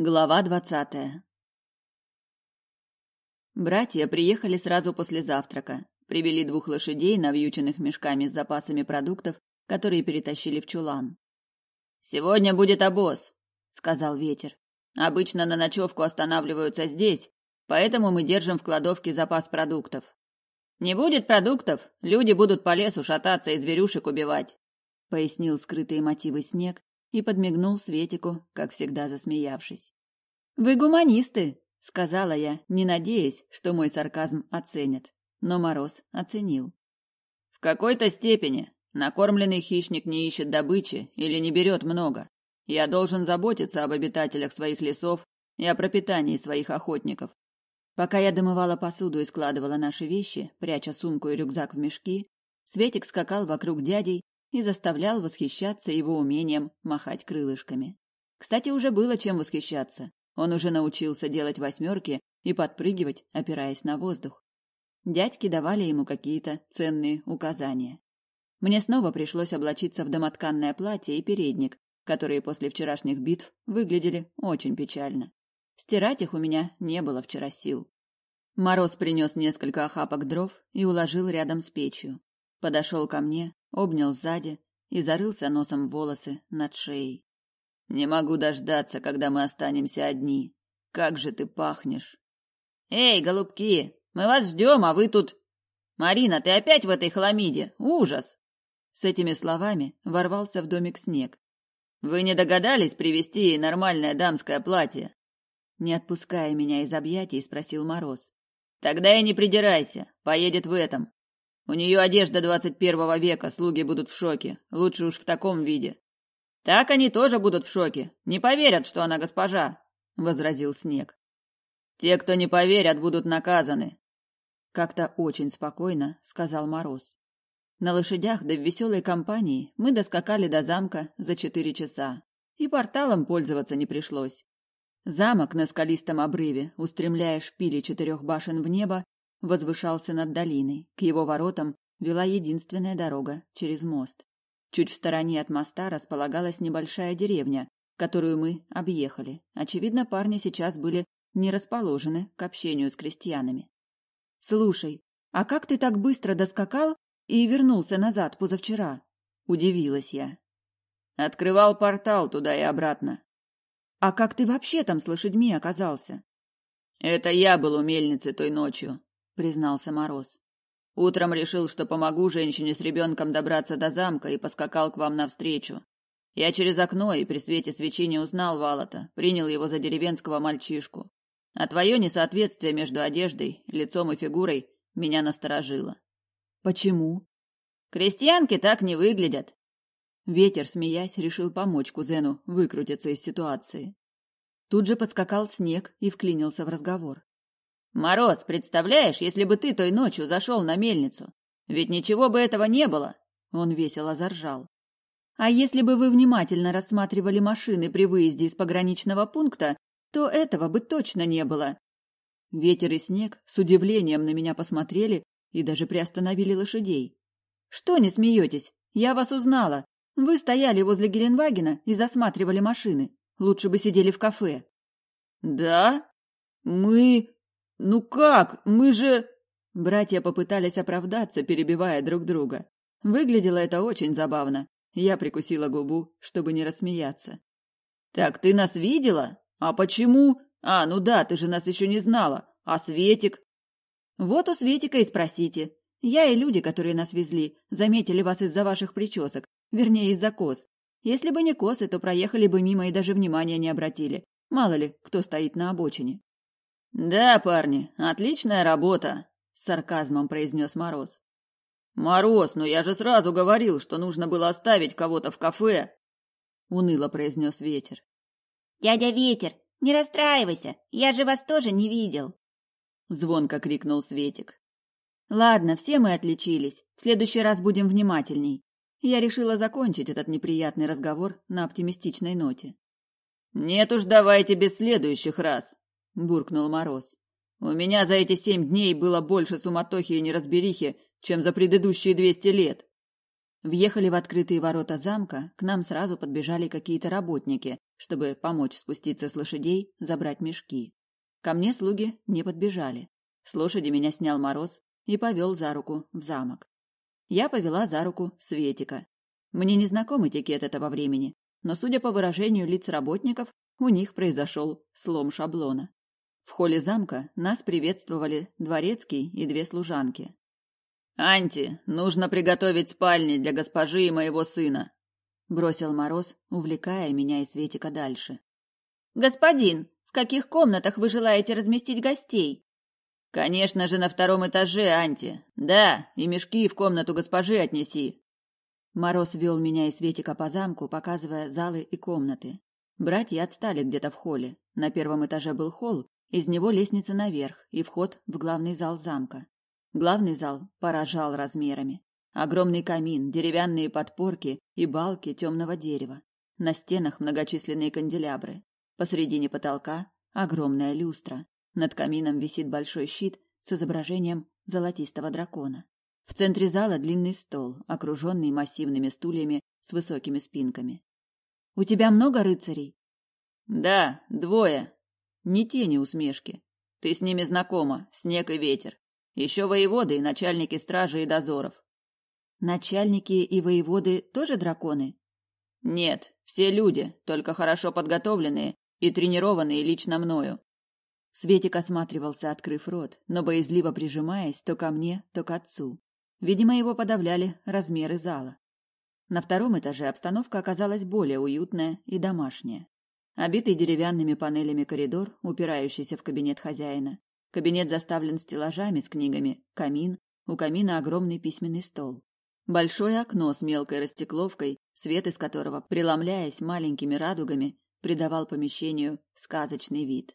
Глава двадцатая Братья приехали сразу после завтрака, привели двух лошадей, навьюченных мешками с запасами продуктов, которые перетащили в чулан. «Сегодня будет обоз», — сказал ветер. «Обычно на ночевку останавливаются здесь, поэтому мы держим в кладовке запас продуктов. Не будет продуктов, люди будут по лесу шататься и зверюшек убивать», — пояснил скрытые мотивы снег, и подмигнул Светику, как всегда засмеявшись. «Вы гуманисты», — сказала я, не надеясь, что мой сарказм оценят. Но Мороз оценил. «В какой-то степени. Накормленный хищник не ищет добычи или не берет много. Я должен заботиться об обитателях своих лесов и о пропитании своих охотников. Пока я домывала посуду и складывала наши вещи, пряча сумку и рюкзак в мешки, Светик скакал вокруг дядей и заставлял восхищаться его умением махать крылышками. Кстати, уже было чем восхищаться. Он уже научился делать восьмерки и подпрыгивать, опираясь на воздух. Дядьки давали ему какие-то ценные указания. Мне снова пришлось облачиться в домотканное платье и передник, которые после вчерашних битв выглядели очень печально. Стирать их у меня не было вчера сил. Мороз принес несколько охапок дров и уложил рядом с печью. Подошел ко мне, обнял сзади и зарылся носом в волосы над шеей. Не могу дождаться, когда мы останемся одни. Как же ты пахнешь. Эй, голубки, мы вас ждем, а вы тут... Марина, ты опять в этой хламиде? Ужас! С этими словами ворвался в домик снег. Вы не догадались привезти ей нормальное дамское платье? Не отпуская меня из объятий, спросил Мороз. Тогда и не придирайся, поедет в этом. У нее одежда двадцать первого века, слуги будут в шоке. Лучше уж в таком виде. Так они тоже будут в шоке. Не поверят, что она госпожа, возразил Снег. Те, кто не поверят, будут наказаны. Как-то очень спокойно сказал Мороз. На лошадях да в веселой компании мы доскакали до замка за четыре часа, и порталом пользоваться не пришлось. Замок на скалистом обрыве, устремляя шпили четырех башен в небо, возвышался над долиной. К его воротам вела единственная дорога через мост. Чуть в стороне от моста располагалась небольшая деревня, которую мы объехали. Очевидно, парни сейчас были не расположены к общению с крестьянами. «Слушай, а как ты так быстро доскакал и вернулся назад позавчера?» – удивилась я. «Открывал портал туда и обратно». «А как ты вообще там с лошадьми оказался?» «Это я был у мельницы той ночью признался Мороз. Утром решил, что помогу женщине с ребенком добраться до замка и поскакал к вам навстречу. Я через окно и при свете свечи не узнал Валата, принял его за деревенского мальчишку. А твое несоответствие между одеждой, лицом и фигурой меня насторожило. Почему? Крестьянки так не выглядят. Ветер, смеясь, решил помочь кузену выкрутиться из ситуации. Тут же подскакал снег и вклинился в разговор. Мороз, представляешь, если бы ты той ночью зашел на мельницу? Ведь ничего бы этого не было. Он весело заржал. А если бы вы внимательно рассматривали машины при выезде из пограничного пункта, то этого бы точно не было. Ветер и снег с удивлением на меня посмотрели и даже приостановили лошадей. Что не смеетесь? Я вас узнала. Вы стояли возле Геленвагена и засматривали машины. Лучше бы сидели в кафе. Да? Мы... «Ну как? Мы же...» Братья попытались оправдаться, перебивая друг друга. Выглядело это очень забавно. Я прикусила губу, чтобы не рассмеяться. «Так ты нас видела? А почему? А, ну да, ты же нас еще не знала. А Светик?» «Вот у Светика и спросите. Я и люди, которые нас везли, заметили вас из-за ваших причесок, вернее, из-за кос. Если бы не косы, то проехали бы мимо и даже внимания не обратили. Мало ли, кто стоит на обочине. Да, парни, отличная работа, с сарказмом произнес Мороз. Мороз, но я же сразу говорил, что нужно было оставить кого-то в кафе, уныло произнес Ветер. Дядя Ветер, не расстраивайся, я же вас тоже не видел, звонко крикнул Светик. Ладно, все мы отличились. В следующий раз будем внимательней. Я решила закончить этот неприятный разговор на оптимистичной ноте. Нет уж, давайте без следующих раз, буркнул Мороз. У меня за эти семь дней было больше суматохи и неразберихи, чем за предыдущие двести лет. Въехали в открытые ворота замка, к нам сразу подбежали какие-то работники, чтобы помочь спуститься с лошадей, забрать мешки. Ко мне слуги не подбежали. С лошади меня снял мороз и повел за руку в замок. Я повела за руку Светика. Мне не знаком этикет этого времени, но, судя по выражению лиц работников, у них произошел слом шаблона. В холле замка нас приветствовали дворецкий и две служанки. «Анти, нужно приготовить спальни для госпожи и моего сына», — бросил Мороз, увлекая меня и Светика дальше. «Господин, в каких комнатах вы желаете разместить гостей?» «Конечно же, на втором этаже, Анти. Да, и мешки в комнату госпожи отнеси». Мороз вел меня и Светика по замку, показывая залы и комнаты. Братья отстали где-то в холле. На первом этаже был холл, из него лестница наверх и вход в главный зал замка. Главный зал поражал размерами. Огромный камин, деревянные подпорки и балки темного дерева. На стенах многочисленные канделябры. Посредине потолка огромная люстра. Над камином висит большой щит с изображением золотистого дракона. В центре зала длинный стол, окруженный массивными стульями с высокими спинками. «У тебя много рыцарей?» «Да, двое. Ни тени усмешки. Ты с ними знакома, снег и ветер. Еще воеводы и начальники стражи и дозоров. Начальники и воеводы тоже драконы? Нет, все люди, только хорошо подготовленные и тренированные лично мною. Светик осматривался, открыв рот, но боязливо прижимаясь то ко мне, то к отцу. Видимо, его подавляли размеры зала. На втором этаже обстановка оказалась более уютная и домашняя. Обитый деревянными панелями коридор, упирающийся в кабинет хозяина. Кабинет заставлен стеллажами с книгами, камин, у камина огромный письменный стол. Большое окно с мелкой растекловкой, свет из которого, преломляясь маленькими радугами, придавал помещению сказочный вид.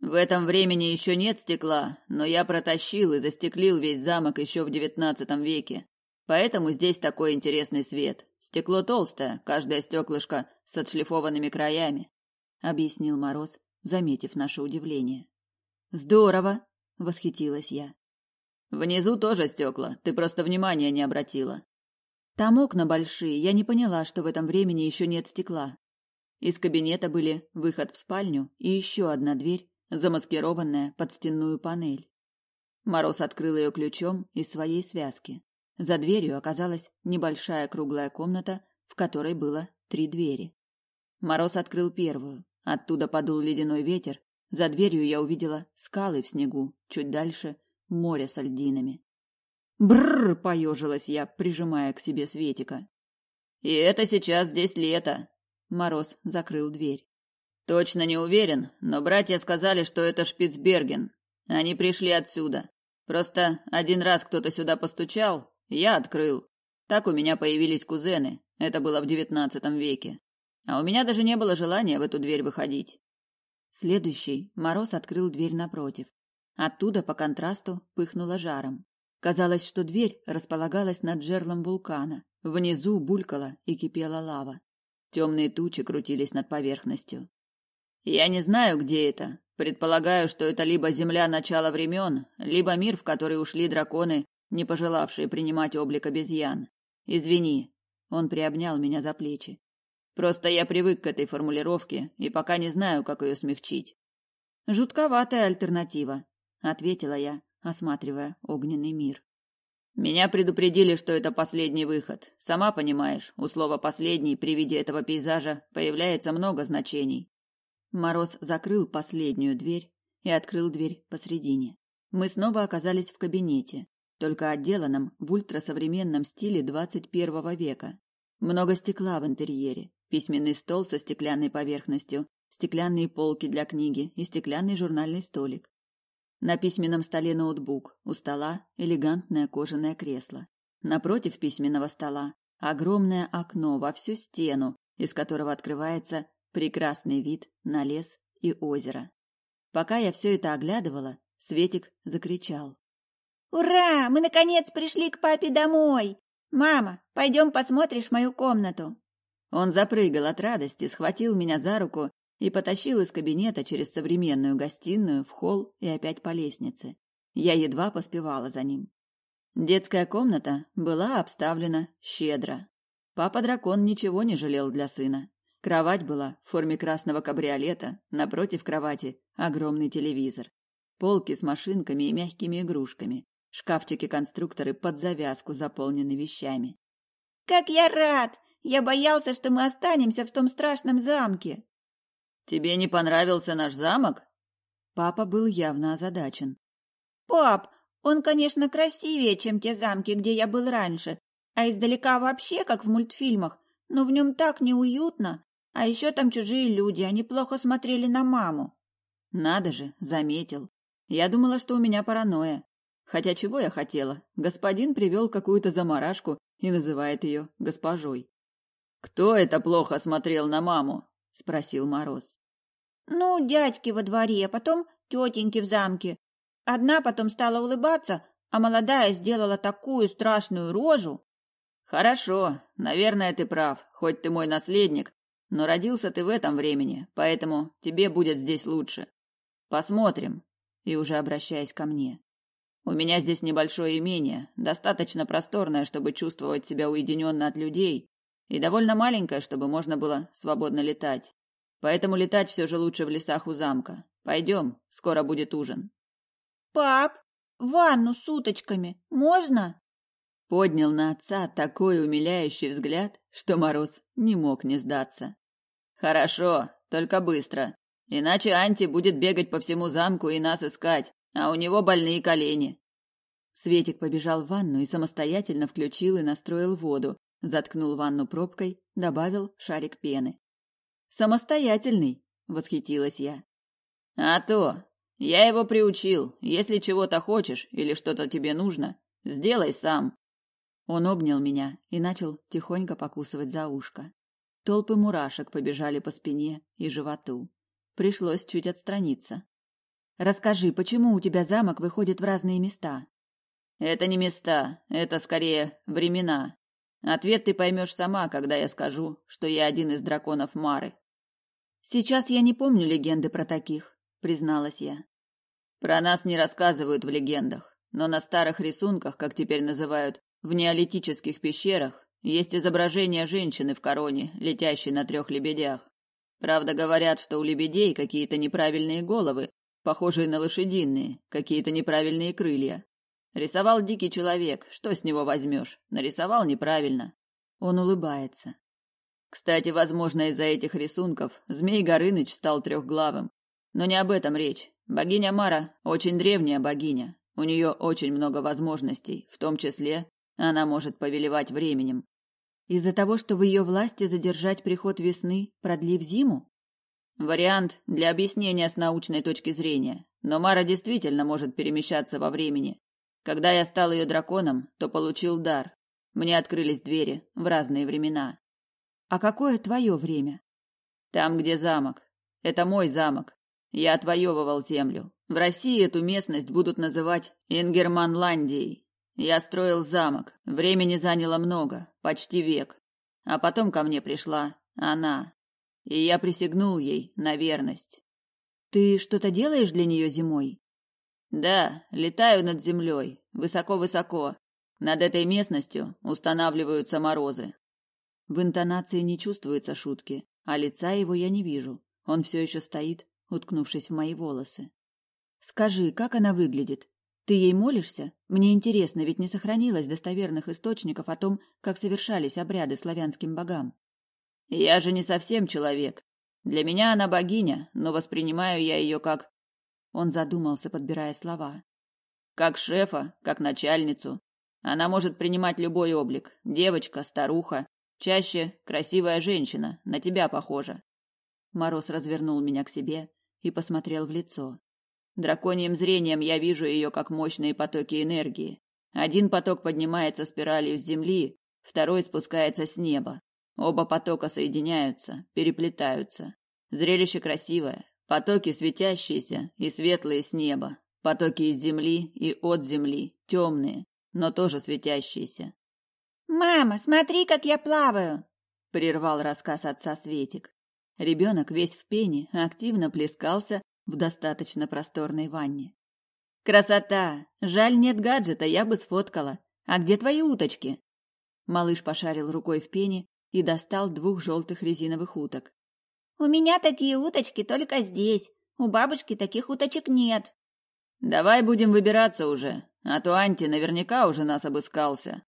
В этом времени еще нет стекла, но я протащил и застеклил весь замок еще в девятнадцатом веке. Поэтому здесь такой интересный свет. Стекло толстое, каждое стеклышко с отшлифованными краями, объяснил Мороз, заметив наше удивление. Здорово, восхитилась я. Внизу тоже стекла, ты просто внимания не обратила. Там окна большие, я не поняла, что в этом времени еще нет стекла. Из кабинета были выход в спальню и еще одна дверь, замаскированная под стенную панель. Мороз открыл ее ключом из своей связки. За дверью оказалась небольшая круглая комната, в которой было три двери. Мороз открыл первую. Оттуда подул ледяной ветер. За дверью я увидела скалы в снегу, чуть дальше море с льдинами. Бррр, поежилась я, прижимая к себе Светика. И это сейчас здесь лето. Мороз закрыл дверь. Точно не уверен, но братья сказали, что это Шпицберген. Они пришли отсюда. Просто один раз кто-то сюда постучал, я открыл. Так у меня появились кузены. Это было в девятнадцатом веке. А у меня даже не было желания в эту дверь выходить. Следующий Мороз открыл дверь напротив. Оттуда по контрасту пыхнуло жаром. Казалось, что дверь располагалась над жерлом вулкана. Внизу булькала и кипела лава. Темные тучи крутились над поверхностью. Я не знаю, где это. Предполагаю, что это либо земля начала времен, либо мир, в который ушли драконы, не пожелавшие принимать облик обезьян. Извини. Он приобнял меня за плечи. Просто я привык к этой формулировке и пока не знаю, как ее смягчить. Жутковатая альтернатива, ответила я, осматривая огненный мир. Меня предупредили, что это последний выход. Сама понимаешь, у слова последний при виде этого пейзажа появляется много значений. Мороз закрыл последнюю дверь и открыл дверь посредине. Мы снова оказались в кабинете, только отделанном в ультрасовременном стиле 21 века. Много стекла в интерьере, письменный стол со стеклянной поверхностью, стеклянные полки для книги и стеклянный журнальный столик. На письменном столе ноутбук, у стола элегантное кожаное кресло. Напротив письменного стола огромное окно во всю стену, из которого открывается прекрасный вид на лес и озеро. Пока я все это оглядывала, Светик закричал. «Ура! Мы, наконец, пришли к папе домой! Мама, пойдем посмотришь мою комнату!» Он запрыгал от радости, схватил меня за руку и потащил из кабинета через современную гостиную в холл и опять по лестнице. Я едва поспевала за ним. Детская комната была обставлена щедро. Папа-дракон ничего не жалел для сына. Кровать была в форме красного кабриолета, напротив кровати огромный телевизор. Полки с машинками и мягкими игрушками, шкафчики-конструкторы под завязку заполнены вещами. «Как я рад! Я боялся, что мы останемся в том страшном замке!» «Тебе не понравился наш замок?» Папа был явно озадачен. «Пап, он, конечно, красивее, чем те замки, где я был раньше, а издалека вообще, как в мультфильмах, но в нем так неуютно. А еще там чужие люди, они плохо смотрели на маму». «Надо же, заметил. Я думала, что у меня паранойя. Хотя чего я хотела? Господин привел какую-то заморашку и называет ее госпожой. «Кто это плохо смотрел на маму?» – спросил Мороз. «Ну, дядьки во дворе, потом тетеньки в замке. Одна потом стала улыбаться, а молодая сделала такую страшную рожу». «Хорошо, наверное, ты прав, хоть ты мой наследник, но родился ты в этом времени, поэтому тебе будет здесь лучше. Посмотрим». И уже обращаясь ко мне. У меня здесь небольшое имение, достаточно просторное, чтобы чувствовать себя уединенно от людей, и довольно маленькое, чтобы можно было свободно летать. Поэтому летать все же лучше в лесах у замка. Пойдем, скоро будет ужин. Пап, ванну с уточками можно? Поднял на отца такой умиляющий взгляд, что Мороз не мог не сдаться. Хорошо, только быстро, иначе Анти будет бегать по всему замку и нас искать а у него больные колени. Светик побежал в ванну и самостоятельно включил и настроил воду, заткнул ванну пробкой, добавил шарик пены. Самостоятельный, восхитилась я. А то, я его приучил. Если чего-то хочешь или что-то тебе нужно, сделай сам. Он обнял меня и начал тихонько покусывать за ушко. Толпы мурашек побежали по спине и животу. Пришлось чуть отстраниться. Расскажи, почему у тебя замок выходит в разные места? Это не места, это скорее времена. Ответ ты поймешь сама, когда я скажу, что я один из драконов Мары. Сейчас я не помню легенды про таких, призналась я. Про нас не рассказывают в легендах, но на старых рисунках, как теперь называют, в неолитических пещерах, есть изображение женщины в короне, летящей на трех лебедях. Правда, говорят, что у лебедей какие-то неправильные головы, похожие на лошадиные, какие-то неправильные крылья. Рисовал дикий человек, что с него возьмешь? Нарисовал неправильно. Он улыбается. Кстати, возможно, из-за этих рисунков Змей Горыныч стал трехглавым. Но не об этом речь. Богиня Мара очень древняя богиня. У нее очень много возможностей, в том числе она может повелевать временем. Из-за того, что в ее власти задержать приход весны, продлив зиму? Вариант для объяснения с научной точки зрения. Но Мара действительно может перемещаться во времени. Когда я стал ее драконом, то получил дар. Мне открылись двери в разные времена. А какое твое время? Там, где замок. Это мой замок. Я отвоевывал землю. В России эту местность будут называть Ингерманландией. Я строил замок. Времени заняло много, почти век. А потом ко мне пришла она, и я присягнул ей на верность. Ты что-то делаешь для нее зимой? Да, летаю над землей, высоко-высоко. Над этой местностью устанавливаются морозы. В интонации не чувствуется шутки, а лица его я не вижу. Он все еще стоит, уткнувшись в мои волосы. Скажи, как она выглядит? Ты ей молишься? Мне интересно, ведь не сохранилось достоверных источников о том, как совершались обряды славянским богам. Я же не совсем человек. Для меня она богиня, но воспринимаю я ее как... Он задумался, подбирая слова. Как шефа, как начальницу. Она может принимать любой облик. Девочка, старуха. Чаще красивая женщина, на тебя похожа. Мороз развернул меня к себе и посмотрел в лицо. Драконьим зрением я вижу ее как мощные потоки энергии. Один поток поднимается спиралью с земли, второй спускается с неба. Оба потока соединяются, переплетаются. Зрелище красивое. Потоки светящиеся и светлые с неба. Потоки из земли и от земли, темные, но тоже светящиеся. «Мама, смотри, как я плаваю!» — прервал рассказ отца Светик. Ребенок весь в пене активно плескался в достаточно просторной ванне. «Красота! Жаль, нет гаджета, я бы сфоткала. А где твои уточки? Малыш пошарил рукой в пене и достал двух желтых резиновых уток. У меня такие уточки только здесь. У бабушки таких уточек нет. Давай будем выбираться уже, а то Анти наверняка уже нас обыскался.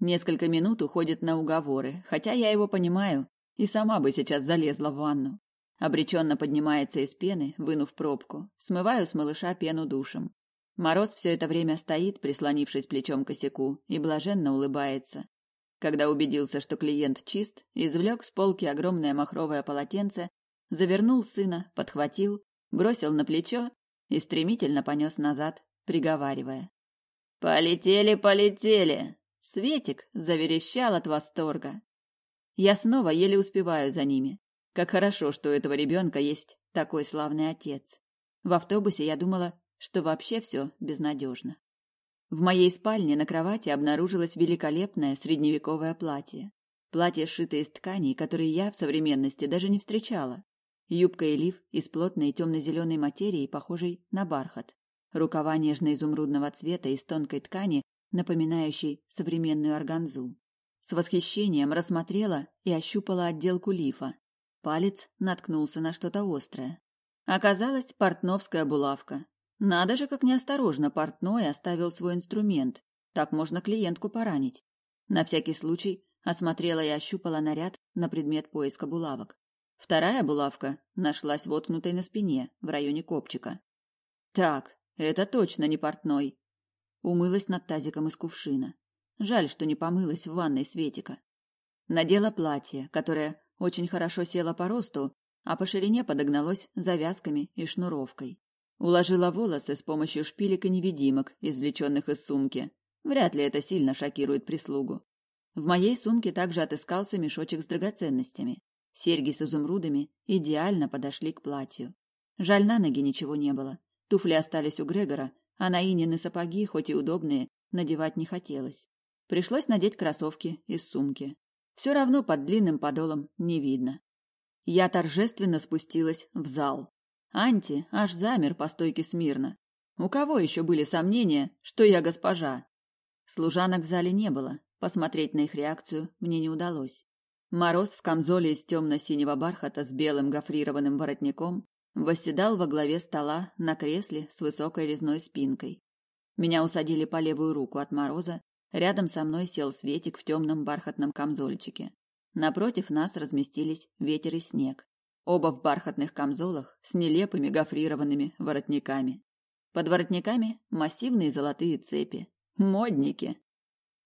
Несколько минут уходит на уговоры, хотя я его понимаю, и сама бы сейчас залезла в ванну. Обреченно поднимается из пены, вынув пробку. Смываю с малыша пену душем. Мороз все это время стоит, прислонившись плечом к косяку, и блаженно улыбается. Когда убедился, что клиент чист, извлек с полки огромное махровое полотенце, завернул сына, подхватил, бросил на плечо и стремительно понес назад, приговаривая. «Полетели, полетели!» Светик заверещал от восторга. Я снова еле успеваю за ними. Как хорошо, что у этого ребенка есть такой славный отец. В автобусе я думала, что вообще все безнадежно. В моей спальне на кровати обнаружилось великолепное средневековое платье. Платье, сшитое из тканей, которые я в современности даже не встречала. Юбка и лиф из плотной темно-зеленой материи, похожей на бархат. Рукава нежно-изумрудного цвета из тонкой ткани, напоминающей современную органзу. С восхищением рассмотрела и ощупала отделку лифа. Палец наткнулся на что-то острое. Оказалось, портновская булавка, надо же, как неосторожно портной оставил свой инструмент. Так можно клиентку поранить. На всякий случай осмотрела и ощупала наряд на предмет поиска булавок. Вторая булавка нашлась воткнутой на спине, в районе копчика. Так, это точно не портной. Умылась над тазиком из кувшина. Жаль, что не помылась в ванной Светика. Надела платье, которое очень хорошо село по росту, а по ширине подогналось завязками и шнуровкой. Уложила волосы с помощью шпилек и невидимок, извлеченных из сумки. Вряд ли это сильно шокирует прислугу. В моей сумке также отыскался мешочек с драгоценностями. Серьги с изумрудами идеально подошли к платью. Жаль, на ноги ничего не было. Туфли остались у Грегора, а на Инины сапоги, хоть и удобные, надевать не хотелось. Пришлось надеть кроссовки из сумки. Все равно под длинным подолом не видно. Я торжественно спустилась в зал. Анти аж замер по стойке смирно. У кого еще были сомнения, что я госпожа? Служанок в зале не было, посмотреть на их реакцию мне не удалось. Мороз в камзоле из темно-синего бархата с белым гофрированным воротником восседал во главе стола на кресле с высокой резной спинкой. Меня усадили по левую руку от Мороза, рядом со мной сел Светик в темном бархатном камзольчике. Напротив нас разместились Ветер и Снег оба в бархатных камзолах с нелепыми гофрированными воротниками. Под воротниками массивные золотые цепи. Модники.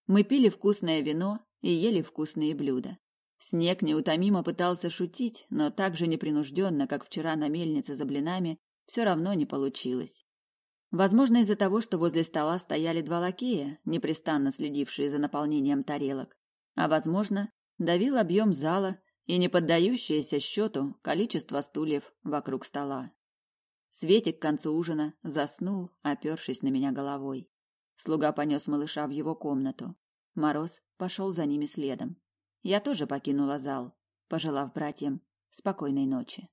Мы пили вкусное вино и ели вкусные блюда. Снег неутомимо пытался шутить, но так же непринужденно, как вчера на мельнице за блинами, все равно не получилось. Возможно, из-за того, что возле стола стояли два лакея, непрестанно следившие за наполнением тарелок. А возможно, давил объем зала и не поддающееся счету количество стульев вокруг стола. Светик к концу ужина заснул, опершись на меня головой. Слуга понес малыша в его комнату. Мороз пошел за ними следом. Я тоже покинула зал, пожелав братьям спокойной ночи.